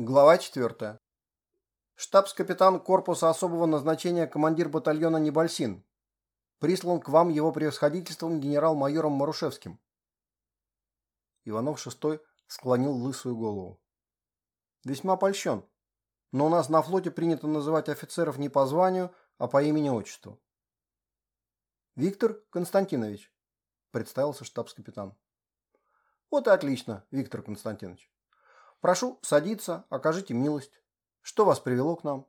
Глава 4. Штабс-капитан корпуса особого назначения командир батальона Небольсин. Прислан к вам его превосходительством генерал-майором Марушевским. Иванов VI склонил лысую голову. Весьма польщен, но у нас на флоте принято называть офицеров не по званию, а по имени-отчеству. Виктор Константинович, представился штабс-капитан. Вот и отлично, Виктор Константинович. Прошу садиться, окажите милость. Что вас привело к нам?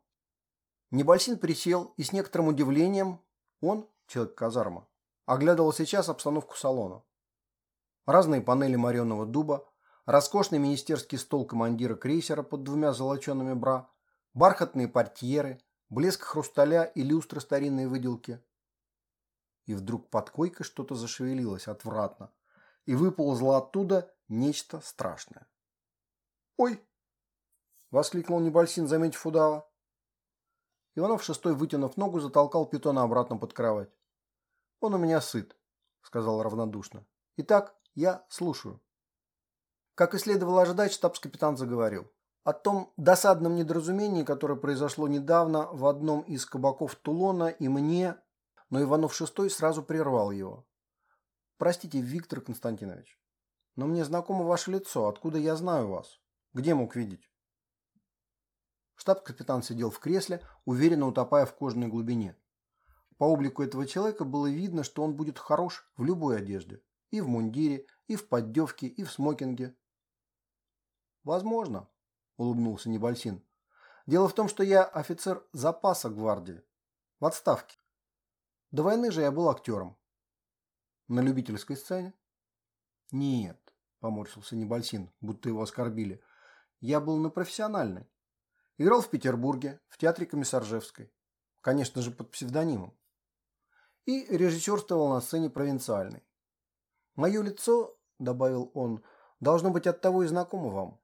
Небольсин присел и с некоторым удивлением, он, человек казарма, оглядывал сейчас обстановку салона. Разные панели мореного дуба, роскошный министерский стол командира крейсера под двумя золочеными бра, бархатные портьеры, блеск хрусталя и люстры старинной выделки. И вдруг под койкой что-то зашевелилось отвратно, и выползло оттуда нечто страшное. «Ой!» – воскликнул Небольсин, заметив удава. Иванов шестой, вытянув ногу, затолкал питона обратно под кровать. «Он у меня сыт», – сказал равнодушно. «Итак, я слушаю». Как и следовало ожидать, штабс-капитан заговорил. О том досадном недоразумении, которое произошло недавно в одном из кабаков Тулона и мне, но Иванов шестой сразу прервал его. «Простите, Виктор Константинович, но мне знакомо ваше лицо, откуда я знаю вас?» Где мог видеть? Штаб-капитан сидел в кресле, уверенно утопая в кожаной глубине. По облику этого человека было видно, что он будет хорош в любой одежде. И в мундире, и в поддевке, и в смокинге. «Возможно», – улыбнулся Небольсин. «Дело в том, что я офицер запаса гвардии. В отставке. До войны же я был актером». «На любительской сцене?» «Нет», – поморщился Небольсин, будто его оскорбили. Я был на профессиональной. Играл в Петербурге, в театре Комиссаржевской. Конечно же, под псевдонимом. И режиссерствовал на сцене провинциальной. Мое лицо, добавил он, должно быть от того и знакомо вам.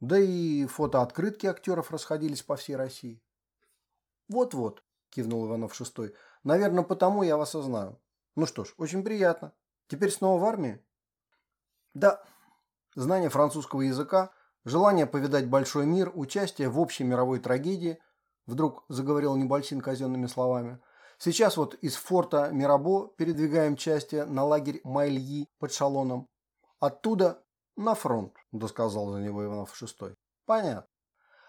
Да и фотооткрытки актеров расходились по всей России. Вот-вот, кивнул Иванов шестой. Наверное, потому я вас и знаю. Ну что ж, очень приятно. Теперь снова в армии? Да. Знание французского языка Желание повидать большой мир, участие в общей мировой трагедии, вдруг заговорил Небольсин казенными словами. Сейчас вот из форта Мирабо передвигаем части на лагерь Майльи под Шалоном. Оттуда на фронт, досказал за него Иванов VI. Понятно.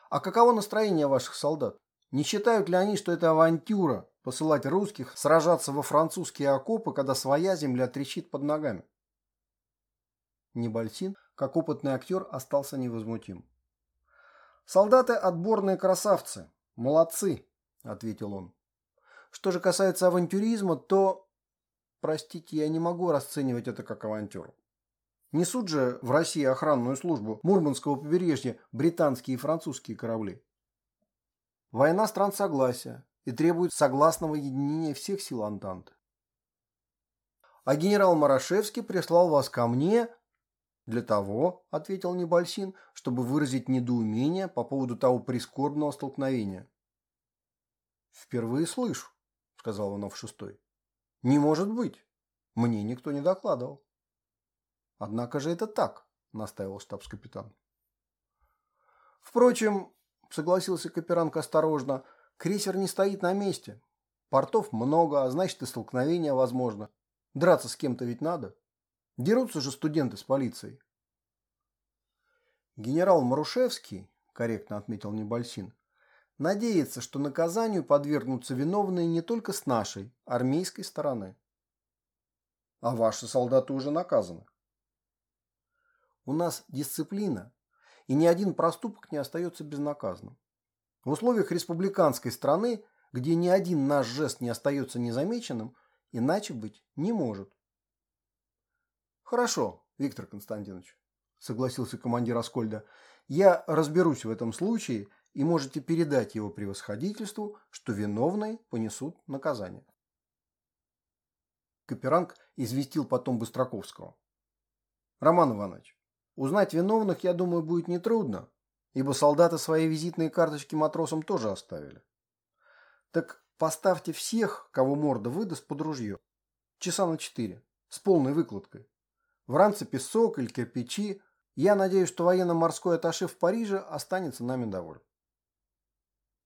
А каково настроение ваших солдат? Не считают ли они, что это авантюра посылать русских сражаться во французские окопы, когда своя земля трещит под ногами? Небольсин как опытный актер, остался невозмутим. «Солдаты – отборные красавцы. Молодцы», – ответил он. «Что же касается авантюризма, то, простите, я не могу расценивать это как авантюру. Несут же в России охранную службу Мурманского побережья британские и французские корабли. Война стран согласия и требует согласного единения всех сил Антанты. А генерал Марашевский прислал вас ко мне «Для того, — ответил Небольсин, — чтобы выразить недоумение по поводу того прискорбного столкновения». «Впервые слышу», — сказал Иванов шестой. «Не может быть. Мне никто не докладывал». «Однако же это так», — настаивал штабс-капитан. «Впрочем, — согласился Каперанг осторожно, — крейсер не стоит на месте. Портов много, а значит и столкновение возможно. Драться с кем-то ведь надо». Дерутся же студенты с полицией. Генерал Марушевский, корректно отметил Небольсин, надеется, что наказанию подвергнутся виновные не только с нашей, армейской стороны. А ваши солдаты уже наказаны. У нас дисциплина, и ни один проступок не остается безнаказанным. В условиях республиканской страны, где ни один наш жест не остается незамеченным, иначе быть не может. «Хорошо, Виктор Константинович», – согласился командир Аскольда. «Я разберусь в этом случае, и можете передать его превосходительству, что виновные понесут наказание». Каперанг известил потом Быстроковского. «Роман Иванович, узнать виновных, я думаю, будет нетрудно, ибо солдаты свои визитные карточки матросам тоже оставили. Так поставьте всех, кого морда выдаст, под ружье. Часа на четыре, с полной выкладкой. В ранце песок или кирпичи, Я надеюсь, что военно-морской атташе в Париже останется нами доволен.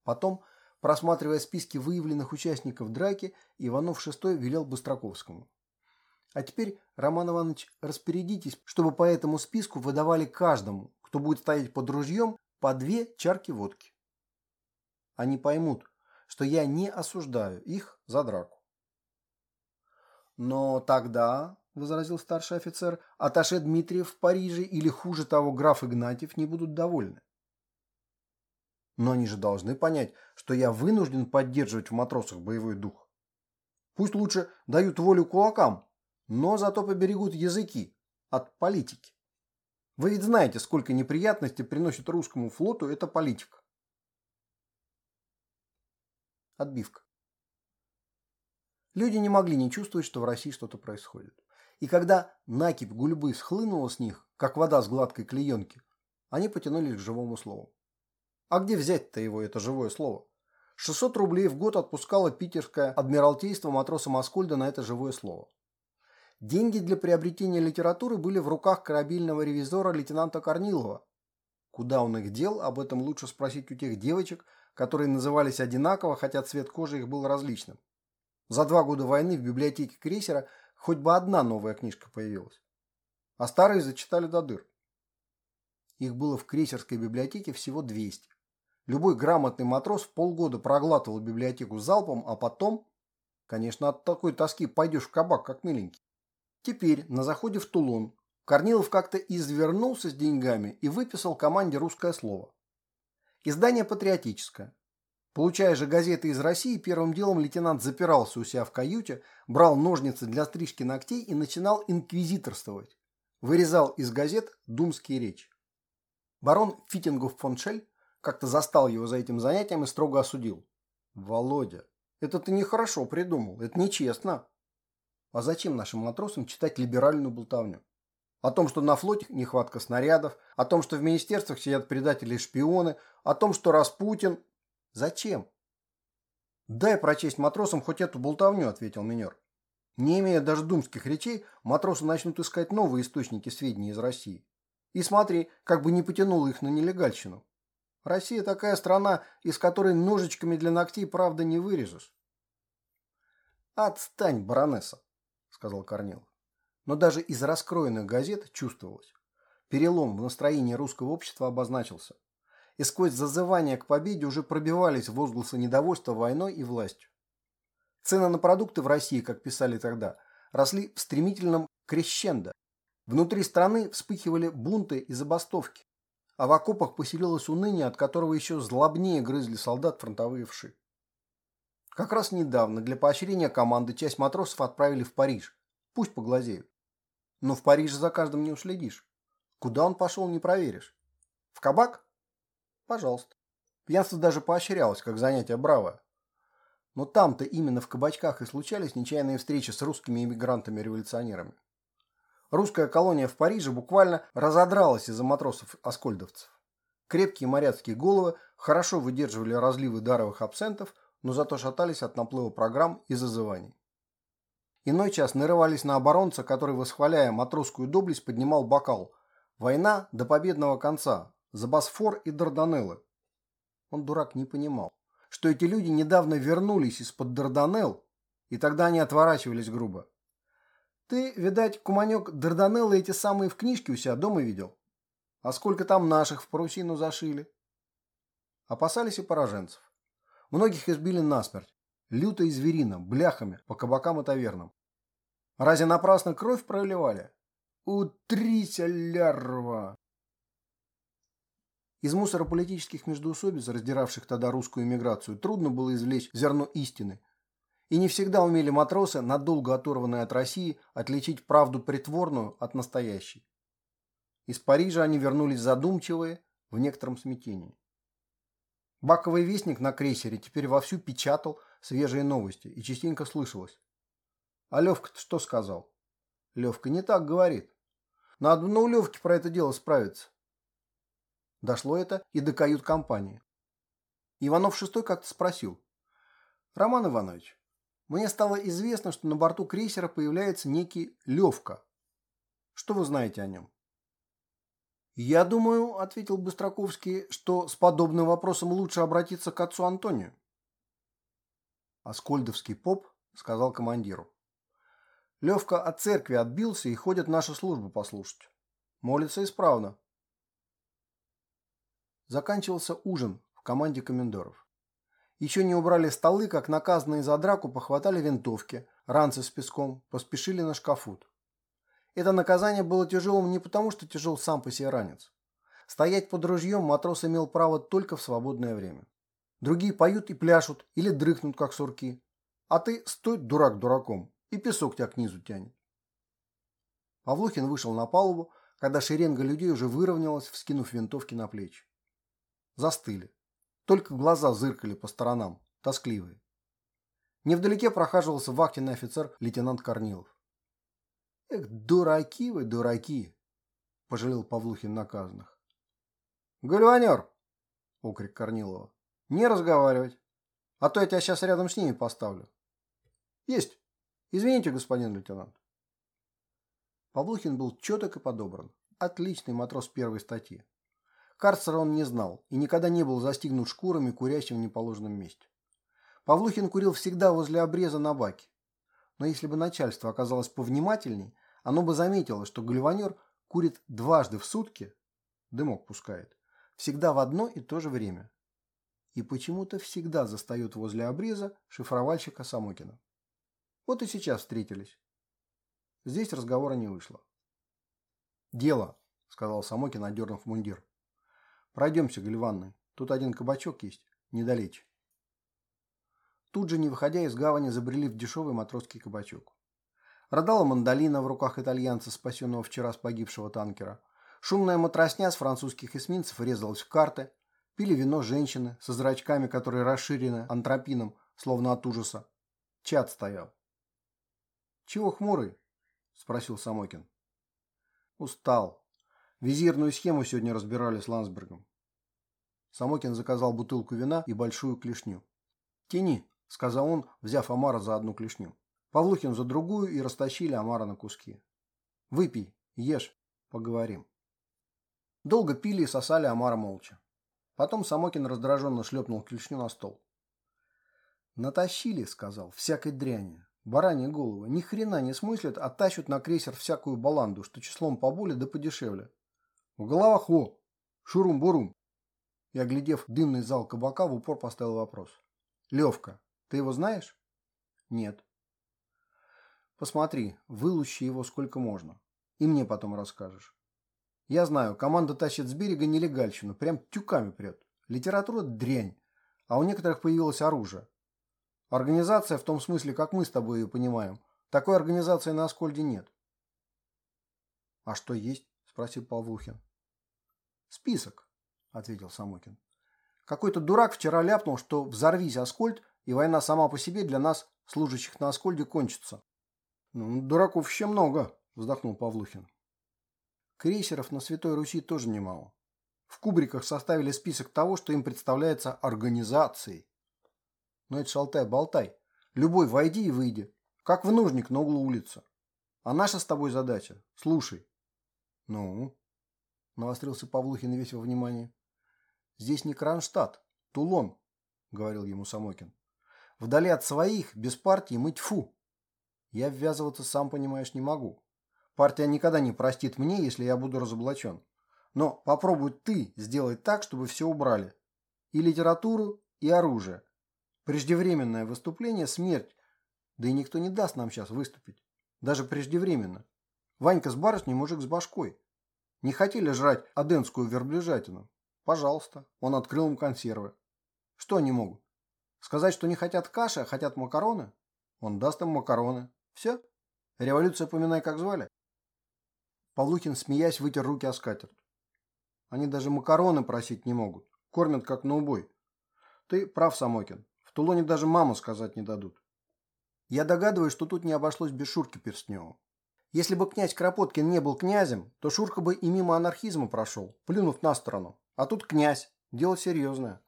Потом, просматривая списки выявленных участников драки, Иванов VI велел Быстроковскому. А теперь, Роман Иванович, распорядитесь, чтобы по этому списку выдавали каждому, кто будет стоять под ружьем, по две чарки водки. Они поймут, что я не осуждаю их за драку. Но тогда, возразил старший офицер, аташе Дмитриев в Париже или хуже того граф Игнатьев не будут довольны. Но они же должны понять, что я вынужден поддерживать в матросах боевой дух. Пусть лучше дают волю кулакам, но зато поберегут языки от политики. Вы ведь знаете, сколько неприятностей приносит русскому флоту эта политика. Отбивка. Люди не могли не чувствовать, что в России что-то происходит. И когда накипь гульбы схлынула с них, как вода с гладкой клеенки, они потянулись к живому слову. А где взять-то его, это живое слово? 600 рублей в год отпускало питерское адмиралтейство матросам Аскольда на это живое слово. Деньги для приобретения литературы были в руках корабельного ревизора лейтенанта Корнилова. Куда он их дел, об этом лучше спросить у тех девочек, которые назывались одинаково, хотя цвет кожи их был различным. За два года войны в библиотеке крейсера хоть бы одна новая книжка появилась. А старые зачитали до дыр. Их было в крейсерской библиотеке всего 200. Любой грамотный матрос в полгода проглатывал библиотеку залпом, а потом, конечно, от такой тоски пойдешь в кабак, как миленький. Теперь, на заходе в Тулон, Корнилов как-то извернулся с деньгами и выписал команде русское слово. Издание патриотическое. Получая же газеты из России, первым делом лейтенант запирался у себя в каюте, брал ножницы для стрижки ногтей и начинал инквизиторствовать. Вырезал из газет думские речи. Барон Фитингов фон Шель как-то застал его за этим занятием и строго осудил. «Володя, это ты нехорошо придумал, это нечестно. А зачем нашим матросам читать либеральную болтовню? О том, что на флоте нехватка снарядов, о том, что в министерствах сидят предатели и шпионы, о том, что Распутин... Зачем? Дай прочесть матросам хоть эту болтовню, ответил минер. Не имея даже думских речей, матросы начнут искать новые источники сведений из России. И смотри, как бы не потянуло их на нелегальщину. Россия такая страна, из которой ножичками для ногтей правда не вырежешь. Отстань, баронесса сказал Корнилов. Но даже из раскроенных газет чувствовалось. Перелом в настроении русского общества обозначился. И сквозь зазывания к победе уже пробивались возгласы недовольства войной и властью. Цены на продукты в России, как писали тогда, росли в стремительном крещендо. Внутри страны вспыхивали бунты и забастовки, а в окопах поселилось уныние, от которого еще злобнее грызли солдат фронтовые вши. Как раз недавно для поощрения команды часть матросов отправили в Париж. Пусть поглазеют. Но в Париже за каждым не уследишь. Куда он пошел, не проверишь. В кабак? Пожалуйста. Пьянство даже поощрялось, как занятие браво. Но там-то именно в кабачках и случались нечаянные встречи с русскими иммигрантами-революционерами. Русская колония в Париже буквально разодралась из-за матросов-аскольдовцев. Крепкие моряцкие головы хорошо выдерживали разливы даровых абсентов – но зато шатались от наплыва программ и зазываний. Иной час нарывались на оборонца, который, восхваляя матросскую доблесть, поднимал бокал. Война до победного конца, за Босфор и Дарданеллы. Он, дурак, не понимал, что эти люди недавно вернулись из-под Дарданелл, и тогда они отворачивались грубо. Ты, видать, куманек, Дарданеллы эти самые в книжке у себя дома видел? А сколько там наших в парусину зашили? Опасались и пораженцев. Многих избили насмерть, люто и зверино, бляхами, по кабакам и тавернам. Разве напрасно кровь проливали? Утрися, лярва! Из мусора политических междоусобиц, раздиравших тогда русскую эмиграцию, трудно было извлечь зерно истины. И не всегда умели матросы, надолго оторванные от России, отличить правду притворную от настоящей. Из Парижа они вернулись задумчивые, в некотором смятении. Баковый вестник на крейсере теперь вовсю печатал свежие новости и частенько слышалось. А Левка-то что сказал? Левка не так говорит. Надо на Левке про это дело справиться. Дошло это и до кают-компании. Иванов шестой как-то спросил. Роман Иванович, мне стало известно, что на борту крейсера появляется некий Левка. Что вы знаете о нем? «Я думаю, — ответил Быстроковский, — что с подобным вопросом лучше обратиться к отцу Антонию». Аскольдовский поп сказал командиру. Левка от церкви отбился и ходит нашу службу послушать. Молится исправно. Заканчивался ужин в команде комендоров. Еще не убрали столы, как наказанные за драку похватали винтовки, ранцы с песком, поспешили на шкафут. Это наказание было тяжелым не потому, что тяжел сам по себе ранец. Стоять под ружьем матрос имел право только в свободное время. Другие поют и пляшут, или дрыхнут, как сурки. А ты стой, дурак дураком, и песок тебя к низу тянет. Павлухин вышел на палубу, когда шеренга людей уже выровнялась, вскинув винтовки на плечи. Застыли. Только глаза зыркали по сторонам, тоскливые. Невдалеке прохаживался вахтенный офицер лейтенант Корнилов. «Эх, дураки вы, дураки!» – пожалел Павлухин наказанных. «Гальванер!» – окрик Корнилова. «Не разговаривать, а то я тебя сейчас рядом с ними поставлю». «Есть! Извините, господин лейтенант». Павлухин был четок и подобран. Отличный матрос первой статьи. Карцера он не знал и никогда не был застигнут шкурами, курящим в неположенном месте. Павлухин курил всегда возле обреза на баке. Но если бы начальство оказалось повнимательней, оно бы заметило, что гальванер курит дважды в сутки, дымок пускает, всегда в одно и то же время. И почему-то всегда застает возле обреза шифровальщика Самокина. Вот и сейчас встретились. Здесь разговора не вышло. «Дело», — сказал Самокин, одернув мундир. Пройдемся, Гальванны. Тут один кабачок есть, недалече. Тут же, не выходя из гавани, забрели в дешевый матросский кабачок. Родала мандолина в руках итальянца, спасенного вчера с погибшего танкера. Шумная матросня с французских эсминцев резалась в карты. Пили вино женщины со зрачками, которые расширены антропином, словно от ужаса. Чат стоял. «Чего хмурый?» – спросил Самокин. «Устал. Визирную схему сегодня разбирали с Ландсбергом. Самокин заказал бутылку вина и большую клешню. «Тяни», — сказал он, взяв Амара за одну клешню. Павлухин за другую и растащили Амара на куски. «Выпей, ешь, поговорим». Долго пили и сосали Амара молча. Потом Самокин раздраженно шлепнул клешню на стол. «Натащили», — сказал, — «всякой дряни. Бараньи головы. Ни хрена не смыслят, а тащат на крейсер всякую баланду, что числом поболее да подешевле. В головах во! Шурум-бурум!» И, оглядев дымный зал кабака, в упор поставил вопрос. «Левка, ты его знаешь?» «Нет». «Посмотри, вылущи его сколько можно. И мне потом расскажешь. Я знаю, команда тащит с берега нелегальщину, прям тюками прет. Литература – дрянь, а у некоторых появилось оружие. Организация в том смысле, как мы с тобой ее понимаем. Такой организации на Аскольде нет. А что есть? Спросил Павлухин. «Список», — ответил Самокин. «Какой-то дурак вчера ляпнул, что взорвись Аскольд, и война сама по себе для нас, служащих на Аскольде, кончится». «Ну, дураков еще много», — вздохнул Павлухин. Крейсеров на Святой Руси тоже немало. В кубриках составили список того, что им представляется организацией. Но это шалтай-болтай. Любой войди и выйди, как в нужник на углу улицы. А наша с тобой задача – слушай. Ну? Навострился Павлухин весь во внимание. «Здесь не Кронштадт, Тулон», — говорил ему Самокин. «Вдали от своих, без партии, мы тьфу. Я ввязываться, сам понимаешь, не могу. Партия никогда не простит мне, если я буду разоблачен. Но попробуй ты сделать так, чтобы все убрали. И литературу, и оружие. Преждевременное выступление – смерть. Да и никто не даст нам сейчас выступить. Даже преждевременно. Ванька с барышней мужик с башкой. Не хотели жрать аденскую верблюжатину? Пожалуйста, он открыл им консервы. Что они могут? Сказать, что не хотят каши, а хотят макароны? Он даст им макароны. Все? Революция поминай, как звали? Павлухин, смеясь, вытер руки о скатерть. Они даже макароны просить не могут. Кормят, как на убой. Ты прав, Самокин. В Тулоне даже маму сказать не дадут. Я догадываюсь, что тут не обошлось без Шурки Перстнева. Если бы князь Кропоткин не был князем, то Шурка бы и мимо анархизма прошел, плюнув на сторону. А тут князь. Дело серьезное.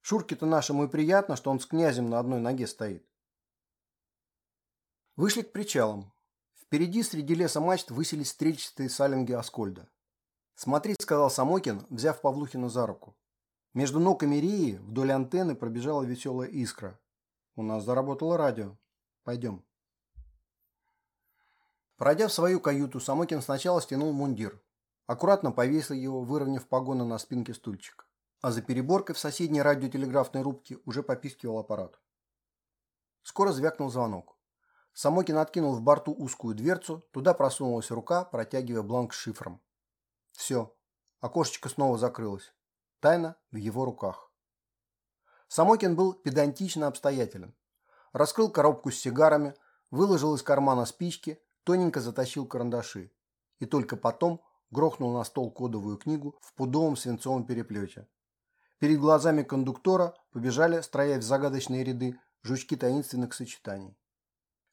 Шурке-то нашему и приятно, что он с князем на одной ноге стоит. Вышли к причалам. Впереди среди леса мачт высились стрельчатые салинги Аскольда. «Смотри», — сказал Самокин, взяв Павлухина за руку. Между ног Эмирии вдоль антенны пробежала веселая искра. «У нас заработало радио. Пойдем». Пройдя в свою каюту, Самокин сначала стянул мундир. Аккуратно повесил его, выровняв погоны на спинке стульчика. А за переборкой в соседней радиотелеграфной рубке уже попискивал аппарат. Скоро звякнул звонок. Самокин откинул в борту узкую дверцу, туда просунулась рука, протягивая бланк с шифром. Все, окошечко снова закрылось. Тайна в его руках. Самокин был педантично обстоятелен. Раскрыл коробку с сигарами, выложил из кармана спички, тоненько затащил карандаши. И только потом грохнул на стол кодовую книгу в пудовом свинцовом переплете. Перед глазами кондуктора побежали, строясь в загадочные ряды, жучки таинственных сочетаний.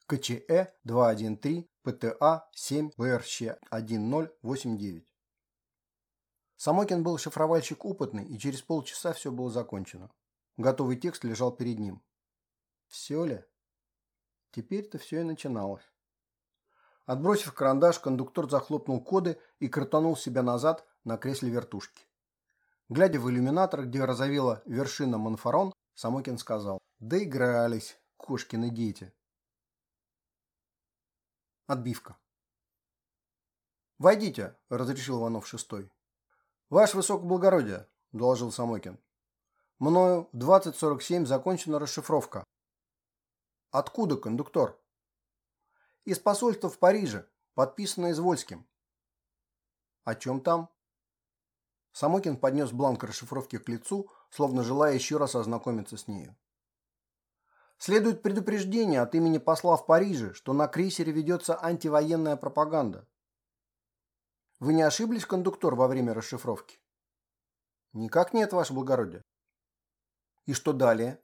КЧЭ 213, ПТА 7, БРЩ 1089. Самокин был шифровальщик опытный, и через полчаса все было закончено. Готовый текст лежал перед ним. Все ли? Теперь-то все и начиналось. Отбросив карандаш, кондуктор захлопнул коды и крутанул себя назад на кресле вертушки. Глядя в иллюминатор, где разовела вершина Монфарон, Самокин сказал «Доигрались, кошкины дети». Отбивка. «Войдите», – разрешил Иванов шестой. «Ваше высокоблагородие», – доложил Самокин. «Мною в 2047 закончена расшифровка». «Откуда, кондуктор?» «Из посольства в Париже, подписано Извольским». «О чем там?» Самокин поднес бланк расшифровки к лицу, словно желая еще раз ознакомиться с нею. Следует предупреждение от имени посла в Париже, что на крейсере ведется антивоенная пропаганда. Вы не ошиблись, кондуктор, во время расшифровки? Никак нет, ваше благородие. И что далее?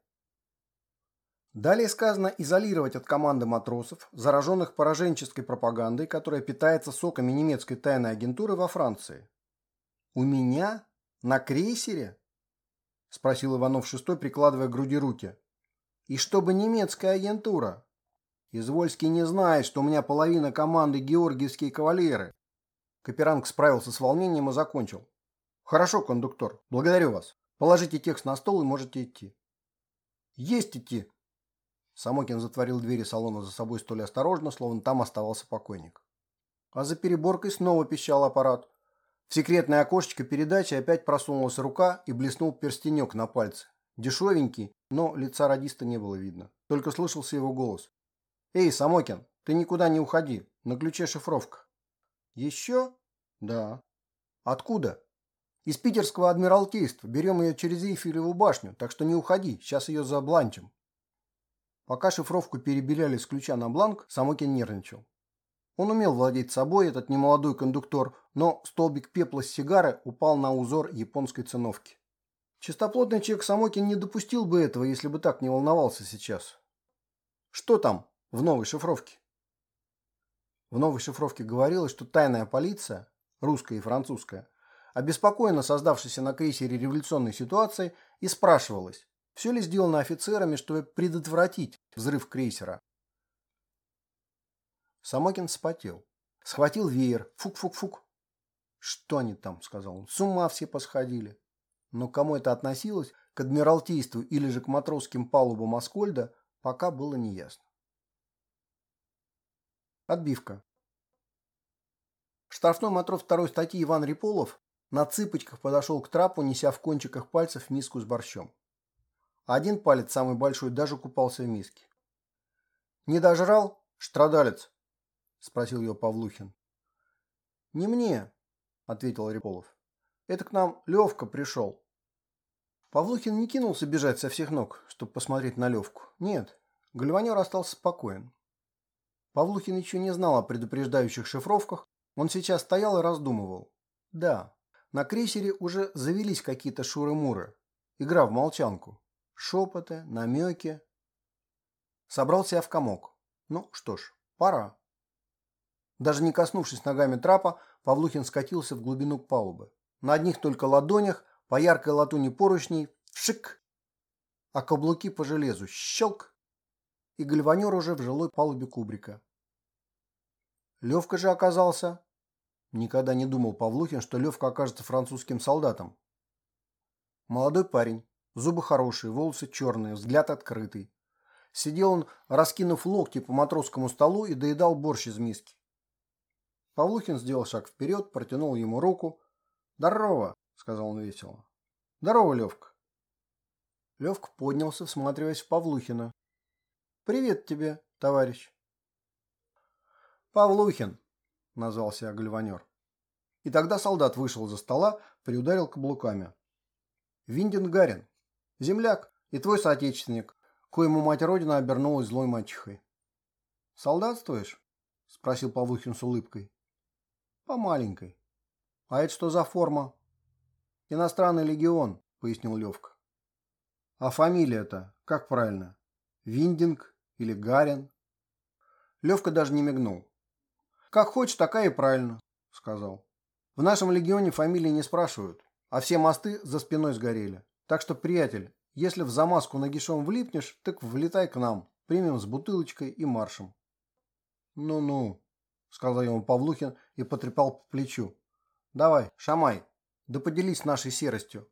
Далее сказано изолировать от команды матросов, зараженных пораженческой пропагандой, которая питается соками немецкой тайной агентуры во Франции. У меня? На крейсере? Спросил Иванов шестой, прикладывая к груди руки. И чтобы немецкая агентура? Извольский не знает, что у меня половина команды георгиевские кавалеры. Каперанг справился с волнением и закончил. «Хорошо, кондуктор. Благодарю вас. Положите текст на стол и можете идти». «Есть идти!» Самокин затворил двери салона за собой столь осторожно, словно там оставался покойник. А за переборкой снова пищал аппарат. В секретное окошечко передачи опять просунулась рука и блеснул перстенек на пальце. Дешевенький, но лица радиста не было видно. Только слышался его голос. «Эй, Самокин, ты никуда не уходи. На ключе шифровка». Еще? Да. Откуда? Из питерского адмиралтейства. Берем ее через Эйфелеву башню, так что не уходи, сейчас ее забланчим. Пока шифровку перебеляли с ключа на бланк, Самокин нервничал. Он умел владеть собой, этот немолодой кондуктор, но столбик пепла с сигары упал на узор японской циновки. Чистоплотный человек Самокин не допустил бы этого, если бы так не волновался сейчас. Что там в новой шифровке? В новой шифровке говорилось, что тайная полиция, русская и французская, обеспокоена создавшейся на крейсере революционной ситуацией и спрашивалась, все ли сделано офицерами, чтобы предотвратить взрыв крейсера. Самокин вспотел. Схватил веер. Фук-фук-фук. «Что они там?» – сказал он. «С ума все посходили». Но кому это относилось, к адмиралтейству или же к матросским палубам Аскольда, пока было неясно. Отбивка. Штрафной матрос второй статьи Иван Риполов на цыпочках подошел к трапу, неся в кончиках пальцев миску с борщом. Один палец, самый большой, даже купался в миске. «Не дожрал, страдалец?» – спросил его Павлухин. «Не мне», – ответил Риполов. «Это к нам Левка пришел». Павлухин не кинулся бежать со всех ног, чтобы посмотреть на Левку. Нет, гальванер остался спокоен. Павлухин еще не знал о предупреждающих шифровках, он сейчас стоял и раздумывал. Да, на крейсере уже завелись какие-то шуры-муры. Игра в молчанку. Шепоты, намеки. Собрал себя в комок. Ну что ж, пора. Даже не коснувшись ногами трапа, Павлухин скатился в глубину палубы. На одних только ладонях, по яркой латуни поручней, вшик, а каблуки по железу щелк, и гальванер уже в жилой палубе кубрика. Левка же оказался Никогда не думал Павлухин, что Левка окажется французским солдатом. Молодой парень, зубы хорошие, волосы черные, взгляд открытый. Сидел он, раскинув локти по матросскому столу и доедал борщ из миски. Павлухин сделал шаг вперед, протянул ему руку. «Здорово!» — сказал он весело. «Здорово, Левка!» Левка поднялся, всматриваясь в Павлухина. «Привет тебе, товарищ!» «Павлухин!» — назвался гальванер. И тогда солдат вышел за стола, приударил каблуками. «Виндин Гарин, земляк и твой соотечественник, коему мать Родина обернулась злой мачехой. «Солдатствуешь?» – спросил Павлухин с улыбкой. «По маленькой». «А это что за форма?» «Иностранный легион», – пояснил Левка. «А фамилия-то как правильно? Виндинг или Гарин?» Левка даже не мигнул. «Как хочешь, такая и правильно», – сказал. «В нашем легионе фамилии не спрашивают, а все мосты за спиной сгорели. Так что, приятель, если в замазку нагишом влипнешь, так влетай к нам. Примем с бутылочкой и маршем. Ну-ну, сказал ему Павлухин и потрепал по плечу. Давай, шамай, да поделись нашей серостью.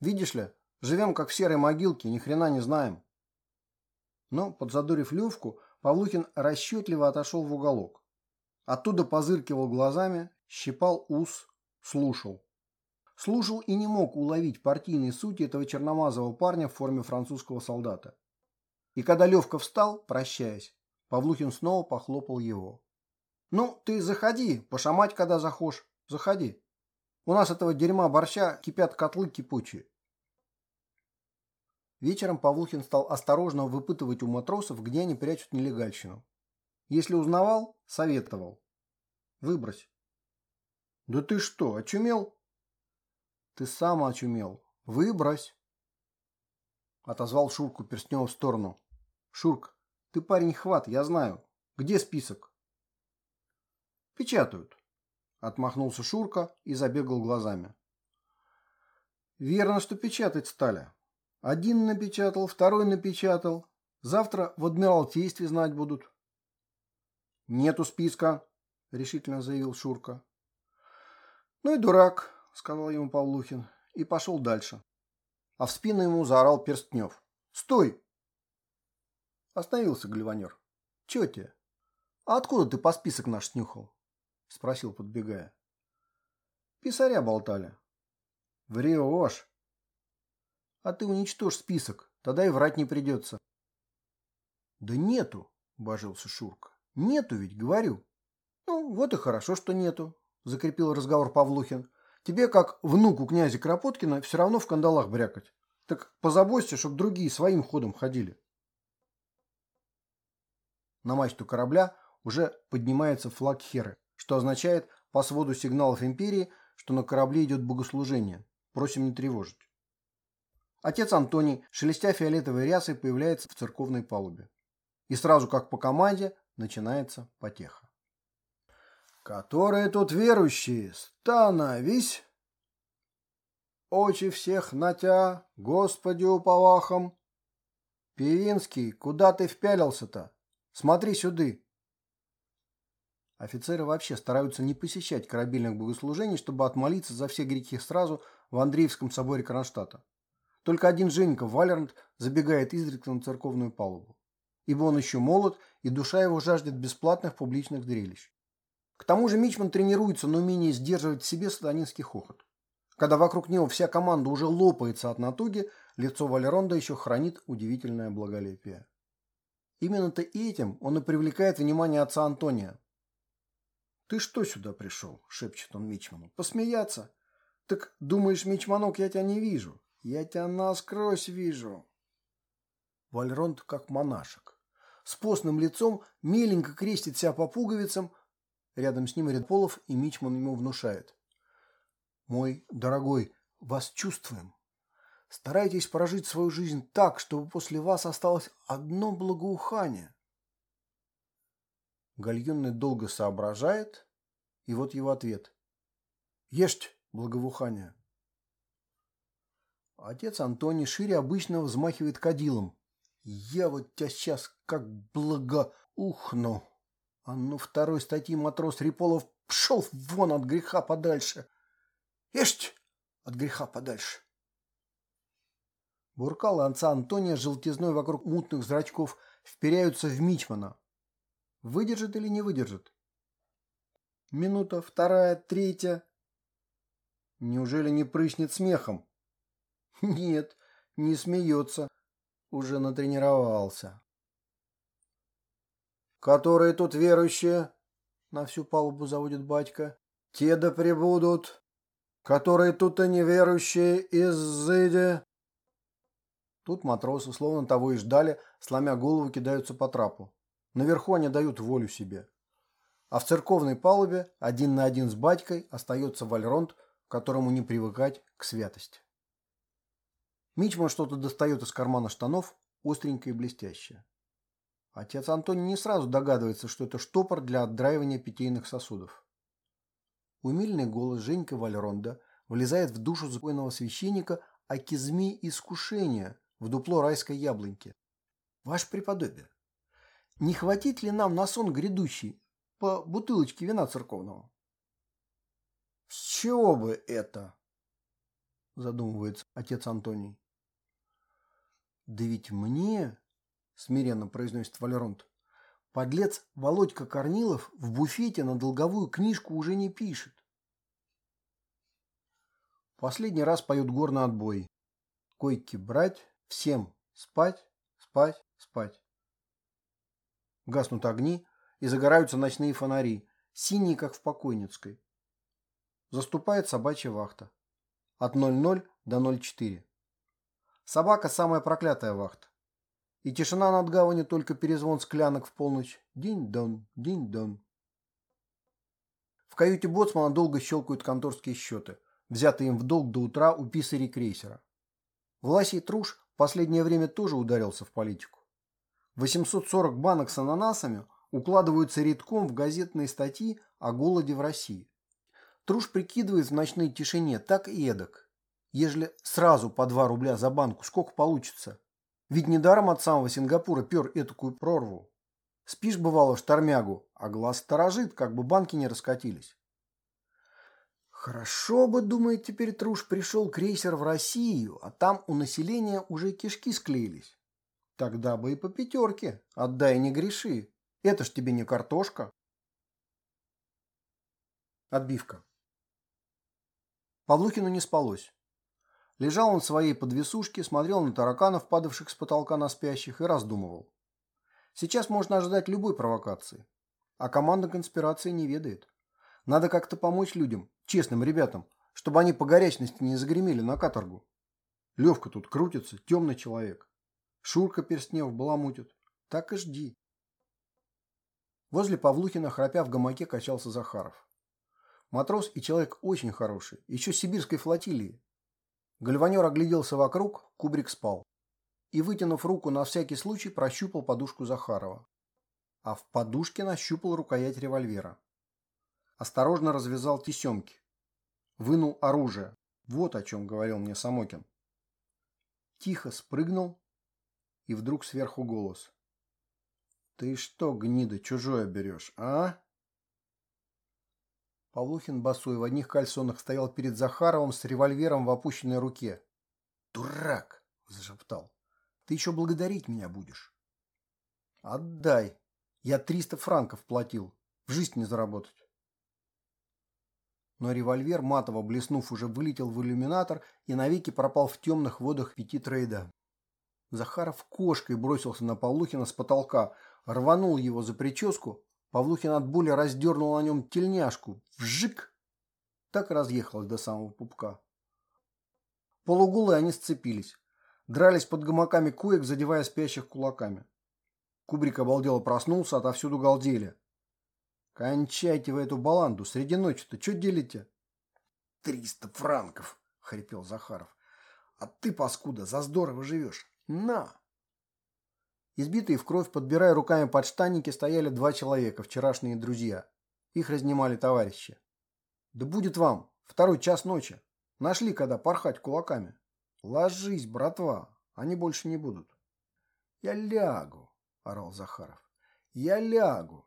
Видишь ли, живем как в серой могилке, ни хрена не знаем. Но, подзадурив Левку, Павлухин расчетливо отошел в уголок. Оттуда позыркивал глазами, щипал ус, слушал слушал и не мог уловить партийной сути этого черномазого парня в форме французского солдата. И когда Левка встал, прощаясь, Павлухин снова похлопал его. «Ну, ты заходи, пошамать, когда захошь. Заходи. У нас этого дерьма борща кипят котлы кипучие». Вечером Павлухин стал осторожно выпытывать у матросов, где они прячут нелегальщину. Если узнавал, советовал. «Выбрось». «Да ты что, очумел?» Ты сам очумел. Выбрось. Отозвал Шурку Перстнева в сторону. Шурк, ты парень хват, я знаю. Где список? Печатают. Отмахнулся Шурка и забегал глазами. Верно, что печатать стали. Один напечатал, второй напечатал. Завтра в Адмиралтействе знать будут. Нету списка, решительно заявил Шурка. Ну и дурак, сказал ему Павлухин и пошел дальше. А в спину ему заорал Перстнев. «Стой!» Остановился Гальванер. «Чего тебе? А откуда ты по список наш снюхал?» Спросил, подбегая. «Писаря болтали». «Врешь!» «А ты уничтожь список, тогда и врать не придется». «Да нету!» – божился Шурка. «Нету ведь, говорю». «Ну, вот и хорошо, что нету», – закрепил разговор Павлухин. Тебе, как внуку князя Кропоткина, все равно в кандалах брякать. Так позаботься, чтобы другие своим ходом ходили. На мачту корабля уже поднимается флаг Херы, что означает по своду сигналов империи, что на корабле идет богослужение. Просим не тревожить. Отец Антоний, шелестя фиолетовой рясой, появляется в церковной палубе. И сразу, как по команде, начинается потеха. Которые тут верующие, становись. Очи всех на тя, Господи уповахом. Певинский, куда ты впялился-то? Смотри сюды. Офицеры вообще стараются не посещать корабельных богослужений, чтобы отмолиться за все грехи сразу в Андреевском соборе Кронштадта. Только один Женька Валернт забегает изредка на церковную палубу. Ибо он еще молод, и душа его жаждет бесплатных публичных зрелищ. К тому же Мичман тренируется на умении сдерживать в себе сатанинский хохот. Когда вокруг него вся команда уже лопается от натуги, лицо Валеронда еще хранит удивительное благолепие. Именно-то этим он и привлекает внимание отца Антония. «Ты что сюда пришел?» – шепчет он Мичману. «Посмеяться? Так думаешь, Мичманок, я тебя не вижу? Я тебя насквозь вижу». Вальронд как монашек. С постным лицом меленько крестит себя по пуговицам, Рядом с ним Редполов, и Мичман ему внушает. «Мой дорогой, вас чувствуем. Старайтесь прожить свою жизнь так, чтобы после вас осталось одно благоухание». Гальюнный долго соображает, и вот его ответ. «Ешьте благоухание». Отец Антоний шире обычного взмахивает кадилом. «Я вот тебя сейчас как благоухну». А ну второй статьи матрос Риполов Пшел вон от греха подальше. Эшть от греха подальше. Буркал и отца Антония желтизной вокруг мутных зрачков вперяются в Мичмана. Выдержит или не выдержит? Минута, вторая, третья. Неужели не прыснет смехом? Нет, не смеется. Уже натренировался. Которые тут верующие? На всю палубу заводит батька. Те да прибудут. Которые тут и неверующие изыди. Тут матросы, словно того и ждали, сломя голову, кидаются по трапу. Наверху они дают волю себе. А в церковной палубе один на один с батькой остается Вальронт, которому не привыкать к святости. Мичман что-то достает из кармана штанов, остренькое и блестящее. Отец Антоний не сразу догадывается, что это штопор для отдраивания питейных сосудов. Умильный голос Женька Вальронда влезает в душу запойного священника о кизме искушения, в дупло райской яблоньки. Ваше преподобие, не хватит ли нам на сон грядущий по бутылочке вина церковного? С чего бы это? Задумывается отец Антоний. Да ведь мне, смиренно произносит Валеронт, подлец Володька Корнилов в буфете на долговую книжку уже не пишет. Последний раз поют горный отбой. Койки брать, Всем спать, спать, спать. Гаснут огни и загораются ночные фонари, синие, как в покойницкой. Заступает собачья вахта. От 00 до 04. Собака – самая проклятая вахта. И тишина над гаванью только перезвон склянок в полночь. Динь-дон, динь-дон. В каюте боцмана долго щелкают конторские счеты, взятые им в долг до утра у писарей крейсера. Власий Труш последнее время тоже ударился в политику. 840 банок с ананасами укладываются редком в газетные статьи о голоде в России. Труш прикидывает в ночной тишине так и эдак. Ежели сразу по 2 рубля за банку, сколько получится? Ведь недаром от самого Сингапура пер этакую прорву. Спишь, бывало, в штормягу, а глаз сторожит, как бы банки не раскатились. Хорошо бы, думает теперь Труш, пришел крейсер в Россию, а там у населения уже кишки склеились. Тогда бы и по пятерке, отдай не греши. Это ж тебе не картошка. Отбивка. Павлухину не спалось. Лежал он в своей подвесушке, смотрел на тараканов, падавших с потолка на спящих, и раздумывал. Сейчас можно ожидать любой провокации, а команда конспирации не ведает. Надо как-то помочь людям, честным ребятам, чтобы они по горячности не загремели на каторгу. Левка тут крутится, темный человек. Шурка Перстнев баламутит. Так и жди. Возле Павлухина, храпя в гамаке, качался Захаров. Матрос и человек очень хороший, еще сибирской флотилии. Гальванер огляделся вокруг, Кубрик спал. И, вытянув руку на всякий случай, прощупал подушку Захарова. А в подушке нащупал рукоять револьвера. Осторожно развязал тесемки. Вынул оружие. Вот о чем говорил мне Самокин. Тихо спрыгнул, и вдруг сверху голос. «Ты что, гнида, чужое берешь, а?» Павлухин босой в одних кальсонах стоял перед Захаровым с револьвером в опущенной руке. «Дурак!» – зашептал. «Ты еще благодарить меня будешь». «Отдай! Я триста франков платил. В жизнь не заработать» но револьвер, матово блеснув, уже вылетел в иллюминатор и навеки пропал в темных водах пяти трейда. Захаров кошкой бросился на Павлухина с потолка, рванул его за прическу. Павлухин от боли раздернул на нем тельняшку. Вжик! Так разъехалось до самого пупка. Полуголые они сцепились. Дрались под гамаками куек, задевая спящих кулаками. Кубрик обалдело проснулся, отовсюду галдели. «Кончайте вы эту баланду, среди ночи-то что делите?» «Триста франков!» — хрипел Захаров. «А ты, паскуда, за здорово живешь! На!» Избитые в кровь, подбирая руками подштанники, стояли два человека, вчерашние друзья. Их разнимали товарищи. «Да будет вам! Второй час ночи! Нашли, когда порхать кулаками! Ложись, братва! Они больше не будут!» «Я лягу!» — орал Захаров. «Я лягу!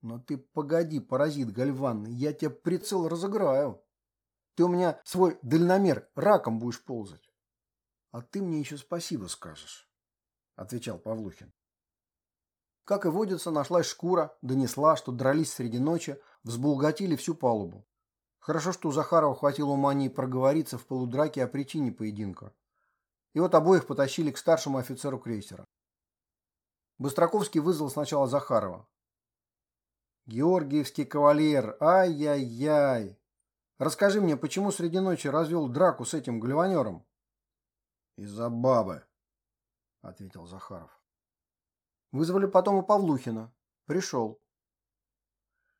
Но ты погоди, паразит гальванный, я тебе прицел разыграю. Ты у меня свой дальномер раком будешь ползать. А ты мне еще спасибо скажешь, отвечал Павлухин. Как и водится, нашлась шкура, донесла, что дрались среди ночи, взбулгатили всю палубу. Хорошо, что у Захарова хватило ума проговориться в полудраке о причине поединка. И вот обоих потащили к старшему офицеру крейсера. Быстроковский вызвал сначала Захарова. «Георгиевский кавалер, ай-яй-яй! Расскажи мне, почему среди ночи развел драку с этим гальванером?» «Из-за бабы», — ответил Захаров. Вызвали потом у Павлухина. Пришел.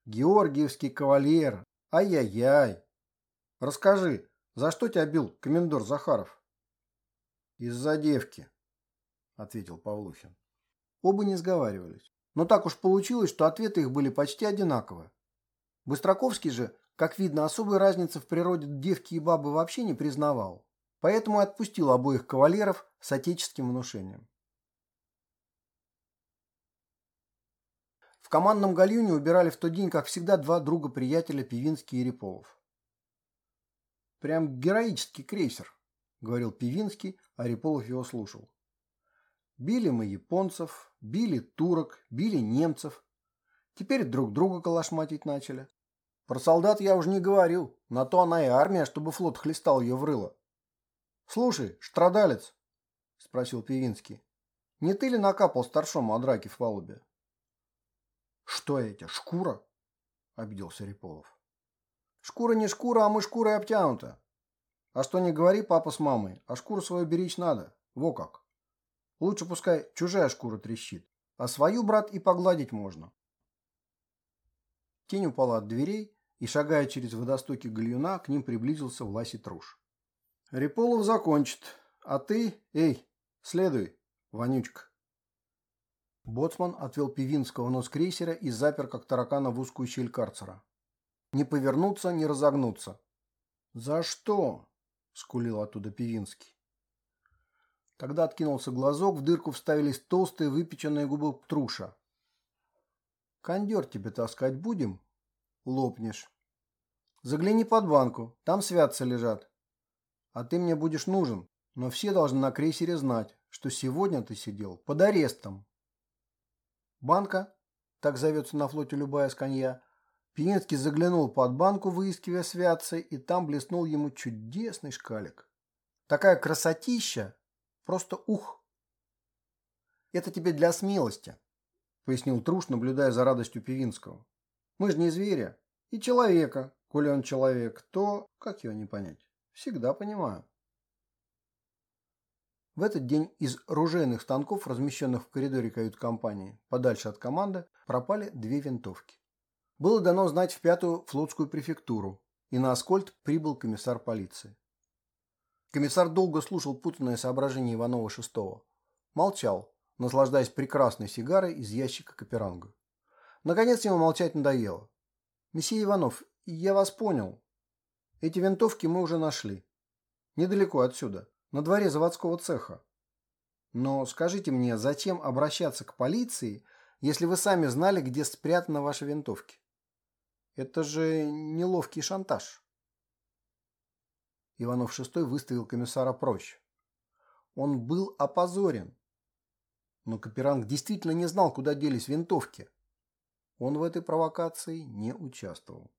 «Георгиевский кавалер, ай-яй-яй! Расскажи, за что тебя бил комендор Захаров?» «Из-за девки», — ответил Павлухин. Оба не сговаривались. Но так уж получилось, что ответы их были почти одинаковые. Быстроковский же, как видно, особой разницы в природе девки и бабы вообще не признавал. Поэтому отпустил обоих кавалеров с отеческим внушением. В командном гальюне убирали в тот день, как всегда, два друга-приятеля Пивинский и Реполов. «Прям героический крейсер», — говорил Пивинский, а Реполов его слушал. Били мы японцев, били турок, били немцев. Теперь друг друга калашматить начали. Про солдат я уже не говорил. На то она и армия, чтобы флот хлестал ее в рыло. «Слушай, штрадалец», — спросил Певинский, — «не ты ли накапал старшому о драке в палубе?» «Что эти, шкура?» — обиделся Репулов. «Шкура не шкура, а мы шкурой обтянута. А что не говори, папа с мамой, а шкуру свою беречь надо. Во как!» Лучше пускай чужая шкура трещит, а свою, брат, и погладить можно. Тень упала от дверей, и, шагая через водостоки гальюна, к ним приблизился Власий Труш. «Реполов закончит, а ты, эй, следуй, вонючка». Боцман отвел Пивинского нос крейсера и запер, как таракана, в узкую щель карцера. «Не повернуться, не разогнуться». «За что?» – скулил оттуда Пивинский. Тогда откинулся глазок, в дырку вставились толстые выпеченные губы труша. «Кондер тебе таскать будем?» «Лопнешь». «Загляни под банку, там святцы лежат. А ты мне будешь нужен, но все должны на крейсере знать, что сегодня ты сидел под арестом». Банка, так зовется на флоте любая сканья, Пинецкий заглянул под банку, выискивая святцы, и там блеснул ему чудесный шкалик. Такая красотища, Просто ух. Это тебе для смелости, пояснил Труш, наблюдая за радостью Певинского. Мы же не зверя. И человека, коли он человек, то, как его не понять, всегда понимаю. В этот день из ружейных станков, размещенных в коридоре кают-компании, подальше от команды, пропали две винтовки. Было дано знать в пятую флотскую префектуру, и на Аскольд прибыл комиссар полиции. Комиссар долго слушал путанное соображение Иванова-6. Молчал, наслаждаясь прекрасной сигарой из ящика Каперанга. Наконец ему молчать надоело. «Месье Иванов, я вас понял. Эти винтовки мы уже нашли. Недалеко отсюда, на дворе заводского цеха. Но скажите мне, зачем обращаться к полиции, если вы сами знали, где спрятаны ваши винтовки? Это же неловкий шантаж». Иванов VI выставил комиссара прочь. Он был опозорен. Но Каперанг действительно не знал, куда делись винтовки. Он в этой провокации не участвовал.